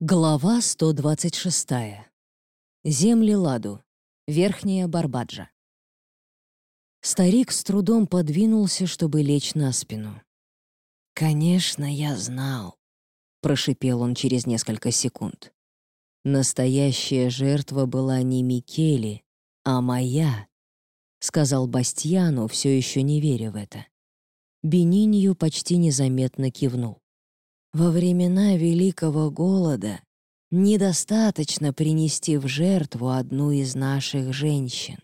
Глава 126. Земли Ладу. Верхняя Барбаджа. Старик с трудом подвинулся, чтобы лечь на спину. «Конечно, я знал», — прошипел он через несколько секунд. «Настоящая жертва была не Микеле, а моя», — сказал Бастьяну, все еще не веря в это. Бенинью почти незаметно кивнул. Во времена Великого Голода недостаточно принести в жертву одну из наших женщин.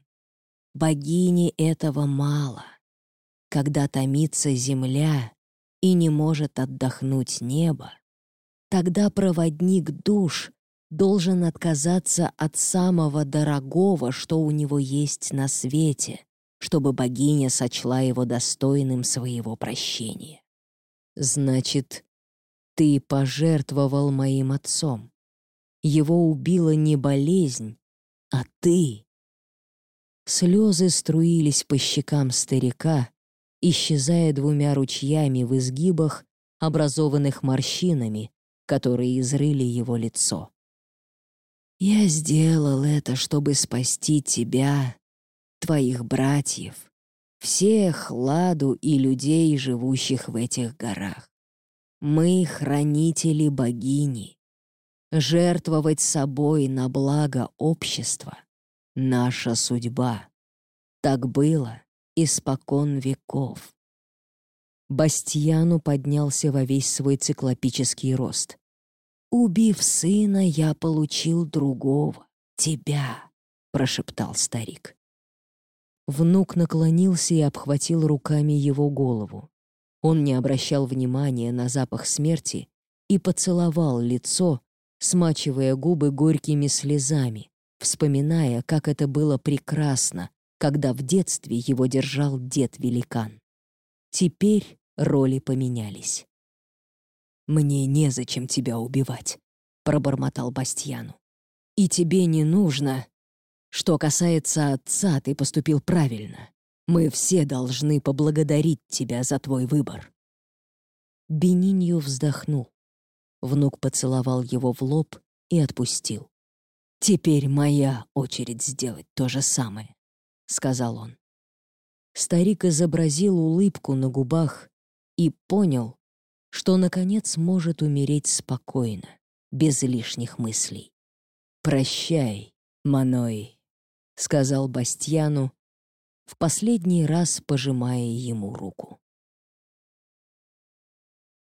Богини этого мало. Когда томится земля и не может отдохнуть небо, тогда проводник душ должен отказаться от самого дорогого, что у него есть на свете, чтобы богиня сочла его достойным своего прощения. Значит, ты пожертвовал моим отцом. Его убила не болезнь, а ты. Слезы струились по щекам старика, исчезая двумя ручьями в изгибах, образованных морщинами, которые изрыли его лицо. «Я сделал это, чтобы спасти тебя, твоих братьев, всех Ладу и людей, живущих в этих горах. Мы — хранители богини. Жертвовать собой на благо общества — наша судьба. Так было испокон веков. Бастьяну поднялся во весь свой циклопический рост. «Убив сына, я получил другого, тебя», — прошептал старик. Внук наклонился и обхватил руками его голову. Он не обращал внимания на запах смерти и поцеловал лицо, смачивая губы горькими слезами, вспоминая, как это было прекрасно, когда в детстве его держал дед-великан. Теперь роли поменялись. «Мне незачем тебя убивать», — пробормотал Бастьяну. «И тебе не нужно. Что касается отца, ты поступил правильно. Мы все должны поблагодарить тебя за твой выбор». Бенинью вздохнул. Внук поцеловал его в лоб и отпустил. «Теперь моя очередь сделать то же самое», — сказал он. Старик изобразил улыбку на губах и понял, что, наконец, может умереть спокойно, без лишних мыслей. «Прощай, Маной», — сказал Бастьяну, в последний раз пожимая ему руку.